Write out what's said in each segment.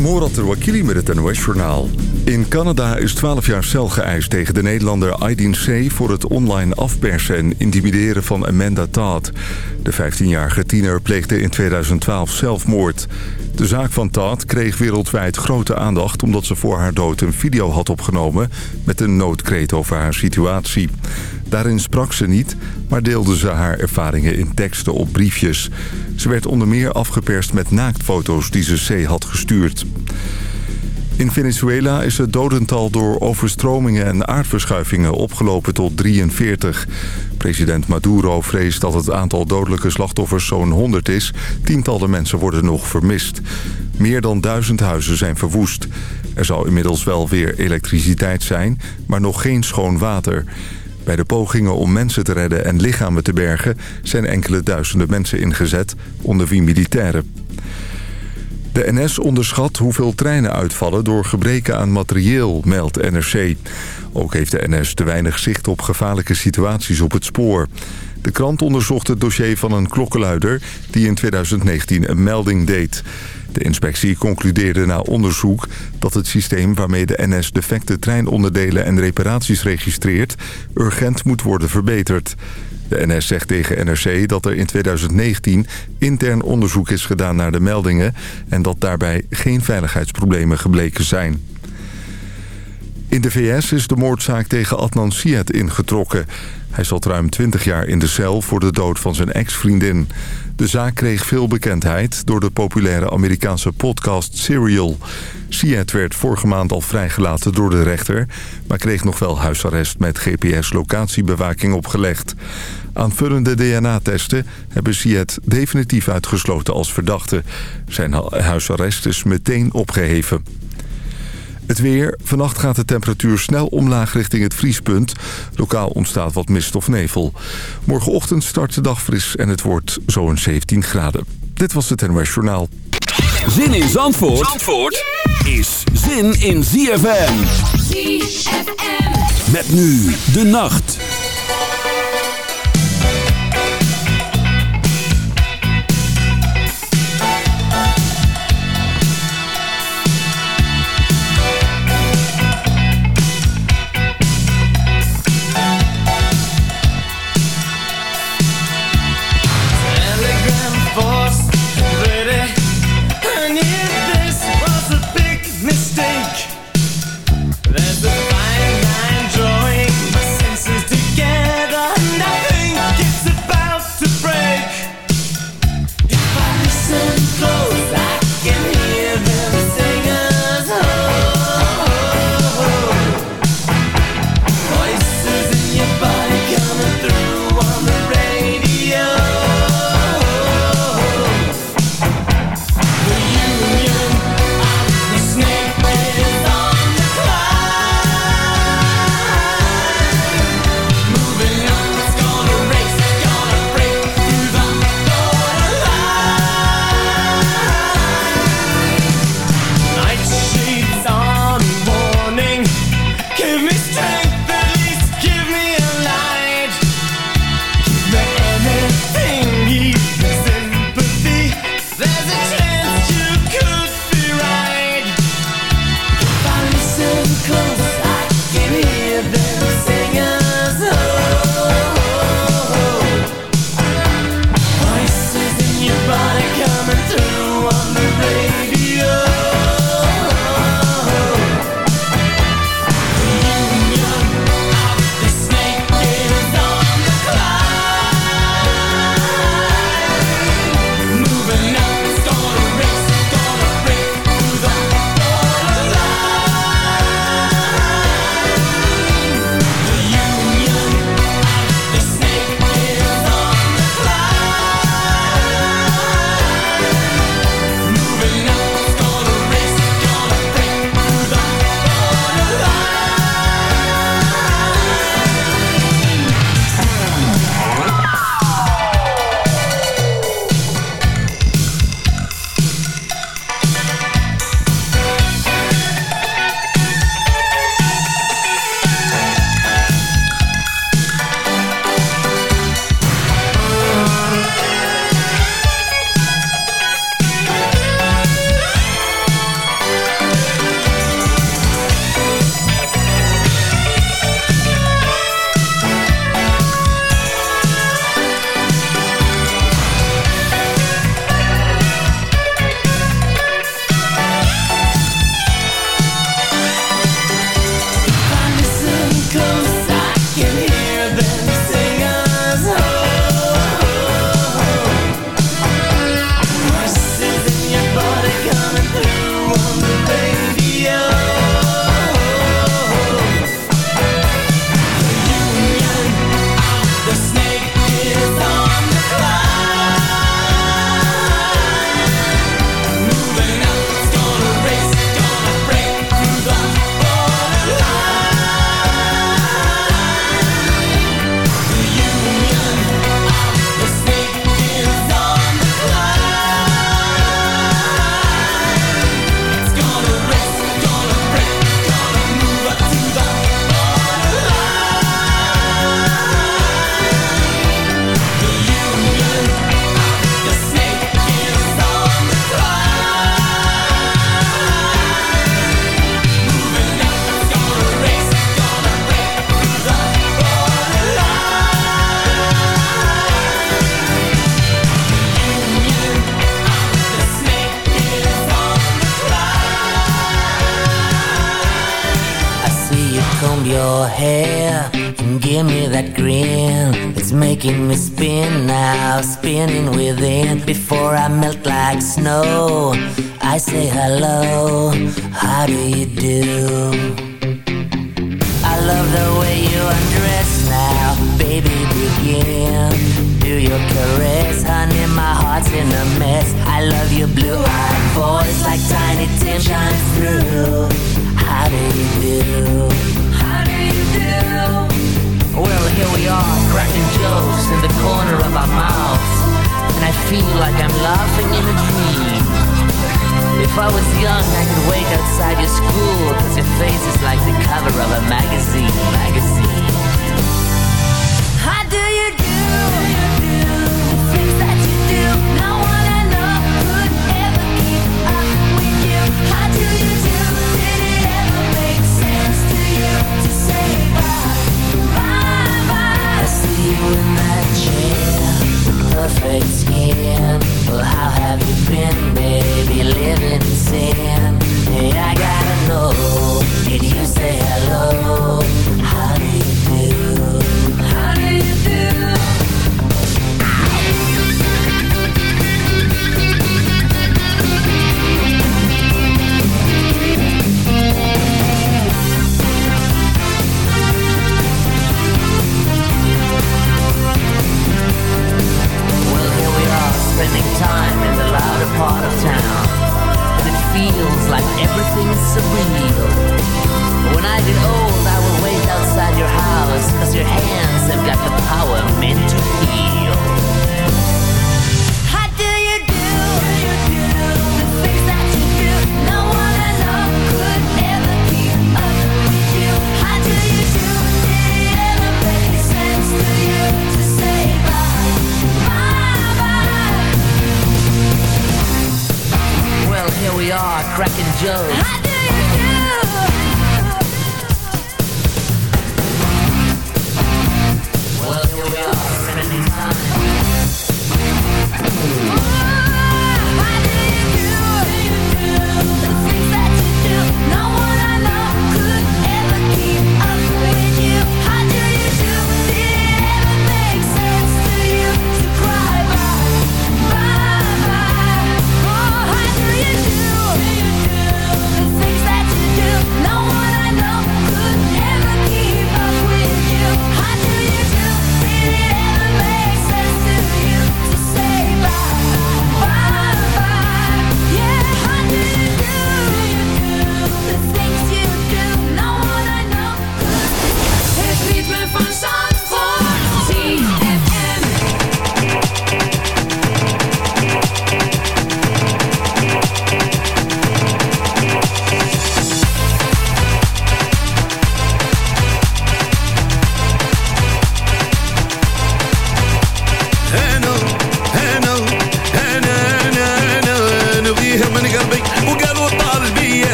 Morat Wakili met het NOS-journaal. In Canada is 12 jaar cel geëist tegen de Nederlander Aydin C... voor het online afpersen en intimideren van Amanda Todd. De 15-jarige tiener pleegde in 2012 zelfmoord. De zaak van Todd kreeg wereldwijd grote aandacht... omdat ze voor haar dood een video had opgenomen... met een noodkreet over haar situatie. Daarin sprak ze niet, maar deelde ze haar ervaringen in teksten op briefjes. Ze werd onder meer afgeperst met naaktfoto's die ze C had gestuurd. In Venezuela is het dodental door overstromingen en aardverschuivingen opgelopen tot 43. President Maduro vreest dat het aantal dodelijke slachtoffers zo'n 100 is. Tientallen mensen worden nog vermist. Meer dan duizend huizen zijn verwoest. Er zal inmiddels wel weer elektriciteit zijn, maar nog geen schoon water. Bij de pogingen om mensen te redden en lichamen te bergen... zijn enkele duizenden mensen ingezet, onder wie militairen. De NS onderschat hoeveel treinen uitvallen door gebreken aan materieel, meldt NRC. Ook heeft de NS te weinig zicht op gevaarlijke situaties op het spoor. De krant onderzocht het dossier van een klokkenluider die in 2019 een melding deed. De inspectie concludeerde na onderzoek dat het systeem waarmee de NS defecte treinonderdelen en reparaties registreert urgent moet worden verbeterd. De NS zegt tegen NRC dat er in 2019 intern onderzoek is gedaan naar de meldingen... en dat daarbij geen veiligheidsproblemen gebleken zijn. In de VS is de moordzaak tegen Adnan Syed ingetrokken. Hij zat ruim 20 jaar in de cel voor de dood van zijn ex-vriendin. De zaak kreeg veel bekendheid door de populaire Amerikaanse podcast Serial. Syed werd vorige maand al vrijgelaten door de rechter... maar kreeg nog wel huisarrest met GPS-locatiebewaking opgelegd. Aanvullende DNA-testen hebben Syed definitief uitgesloten als verdachte. Zijn huisarrest is meteen opgeheven. Het weer. Vannacht gaat de temperatuur snel omlaag richting het vriespunt. Lokaal ontstaat wat mist of nevel. Morgenochtend start de dag fris en het wordt zo'n 17 graden. Dit was het NOS Journaal. Zin in Zandvoort, Zandvoort is zin in ZFM. ZFM. Met nu de nacht.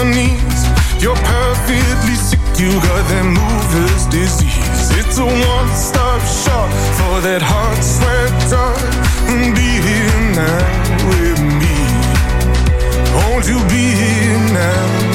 your knees. You're perfectly sick, you got that movers disease. It's a one stop shop for that hot sweat drop. Mm, be here now with me. Won't you be here now?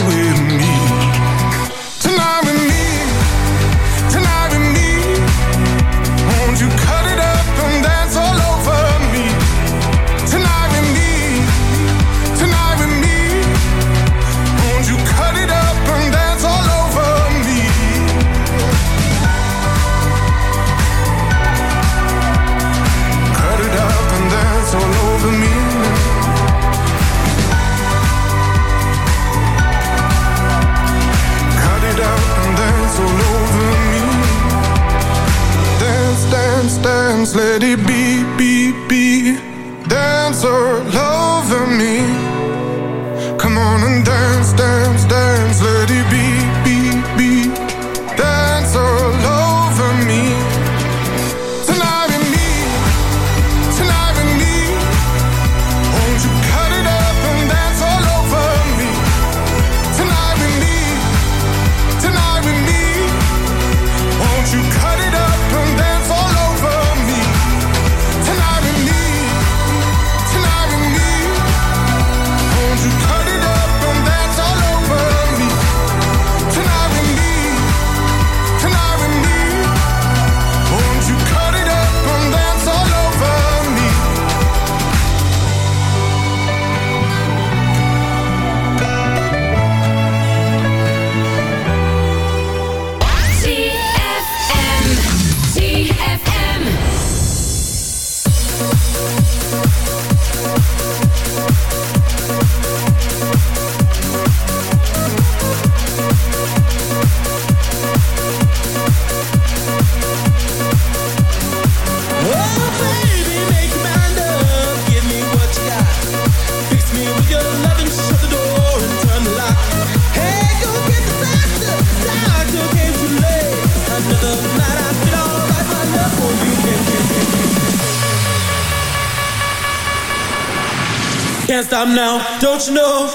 let it be, be, be. Dancer, don't you know?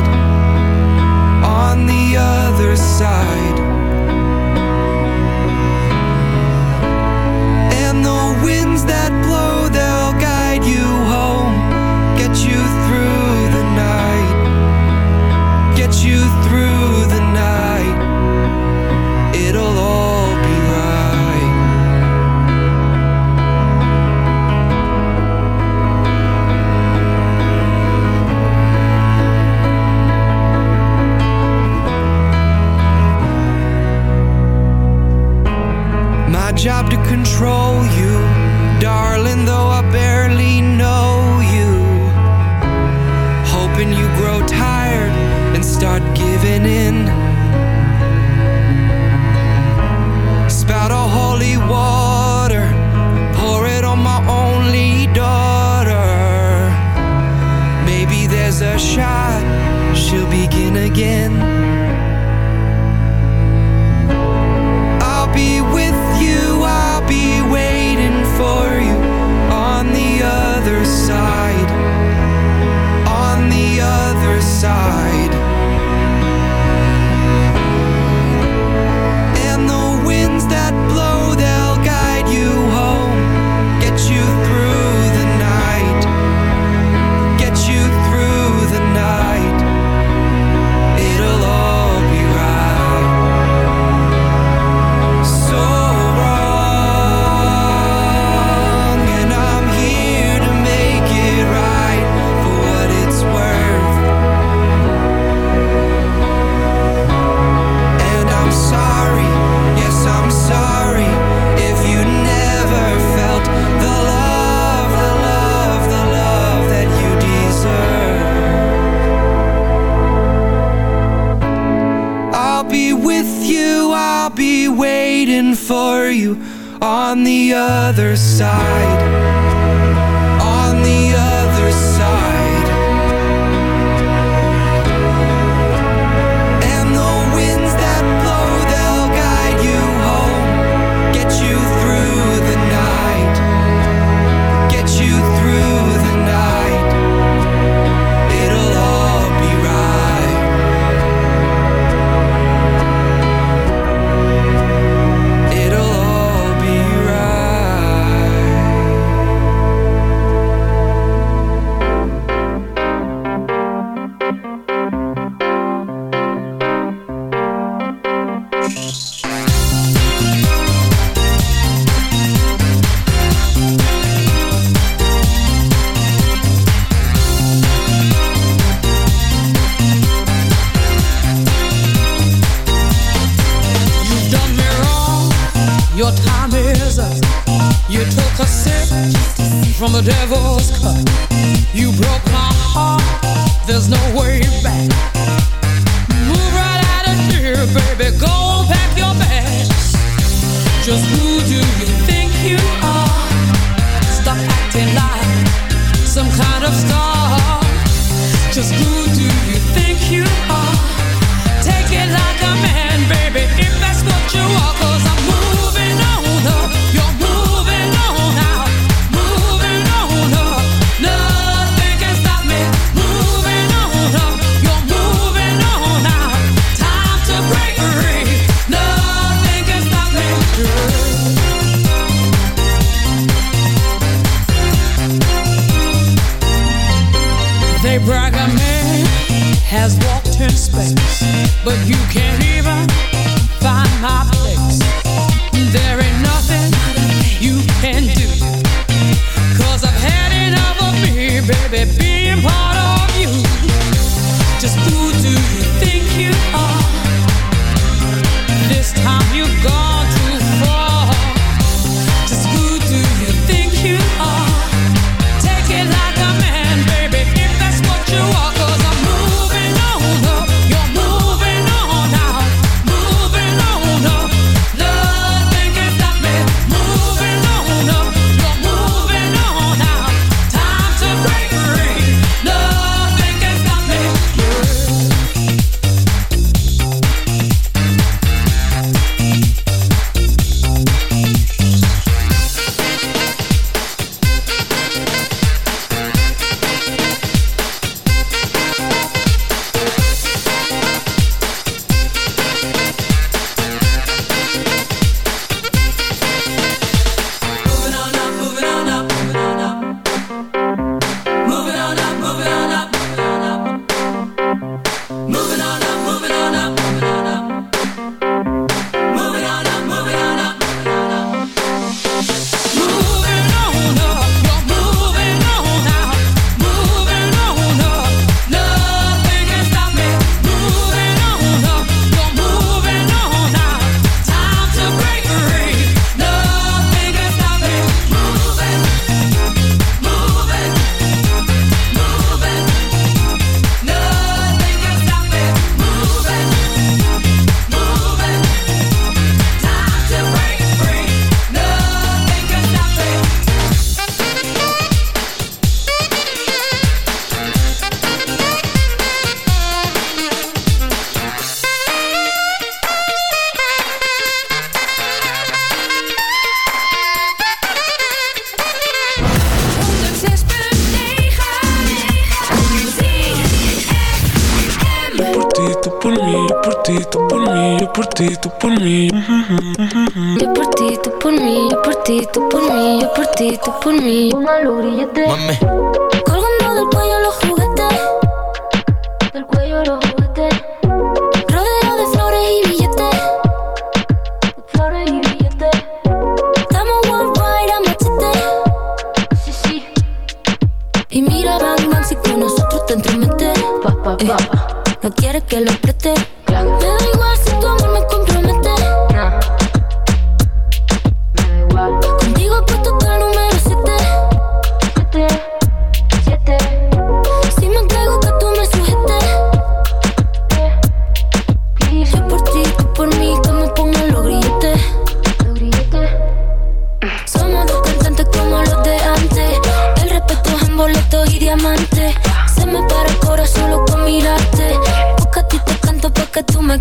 other side Just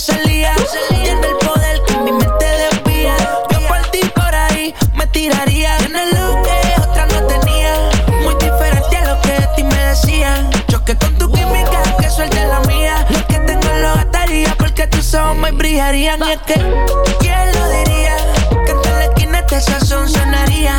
Rosalía. Tiene el poder que mi mente desvía. Yo por por ahí me tiraría. Tienes lo que otra no tenía. Muy diferente a lo que de ti me decían. Choque con tu química, que suelte la mía. Lo que tengo lo gastaría porque tus ojos me brillarían. Y es que, ¿quién lo diría? Que en la esquina este sazón sonaría.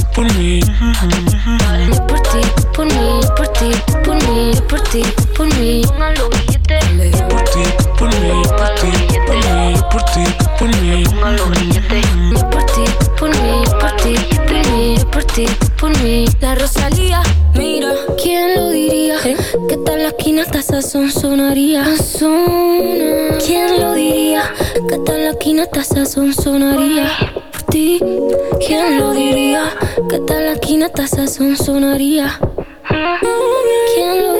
por mí. Yo por ti, por mí, yo por ti, por mí, yo por ti, por mí. Pongan los billetes. Yo por ti, por mí, yo por ti, por mí, yo por ti, por mí. Billetes. Yo por ti, por mí, yo por ti, por mí, yo por ti, por mí. La Rosalía, mira, ¿quién lo diría? Que tal la esquina hasta sazón sonaría. ¿Quién lo diría? Que tal la esquina hasta sazón sonaría. Ti, ¿quién lo diría? Que tal la esquina hasta sazón sonaría. ¿Quién lo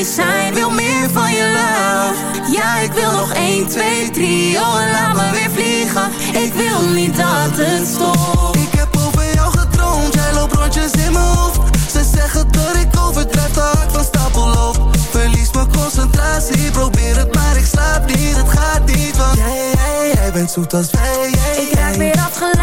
baby wil meer van je love. Ja ik wil nog 1, 2, 3, oh laat me weer vliegen. Ik wil niet dat het stopt. Ik heb over jou gedroomd, jij loopt rondjes in mijn hoofd. Ze zeggen dat ik overdrijf, de hart van stapel loop Verlies mijn concentratie, probeer het maar ik slaap niet. Het gaat niet, want jij, jij, jij bent zoet als wij, Ik krijg weer afgeleid.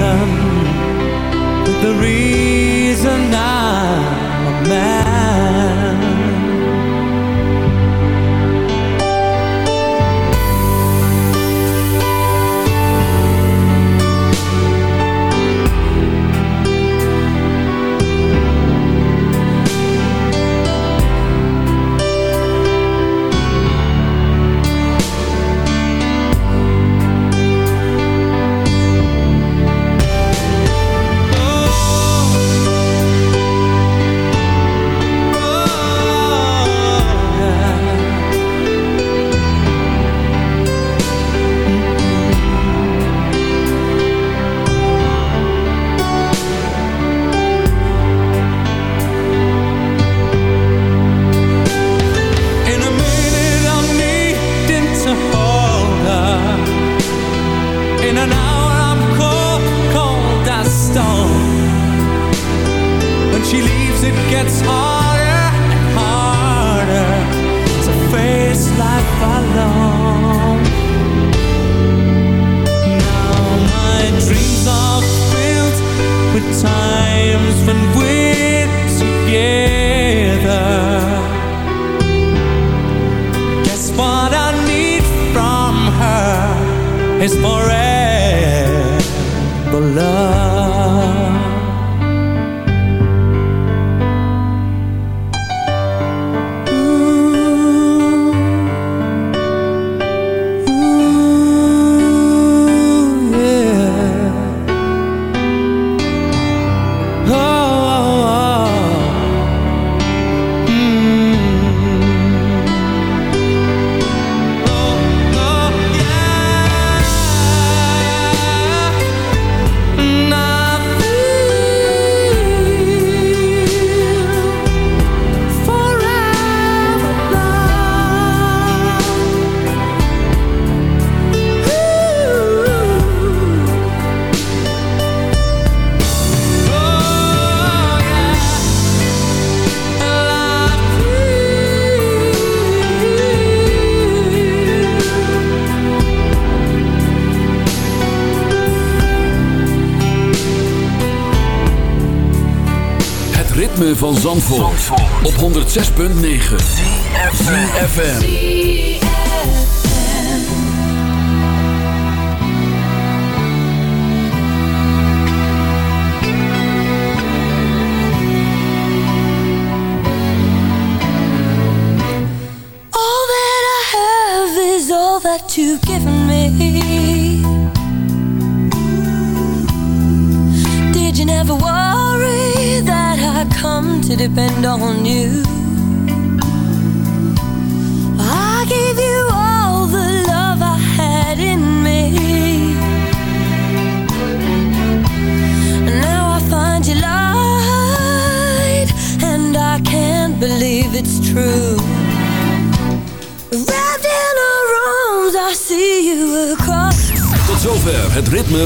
reason, the reason I'm a man. Op 106.9 FM.